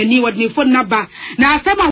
ani wɔde ne phone number na asɛm a